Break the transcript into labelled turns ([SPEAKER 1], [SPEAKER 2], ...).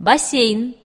[SPEAKER 1] бассейн.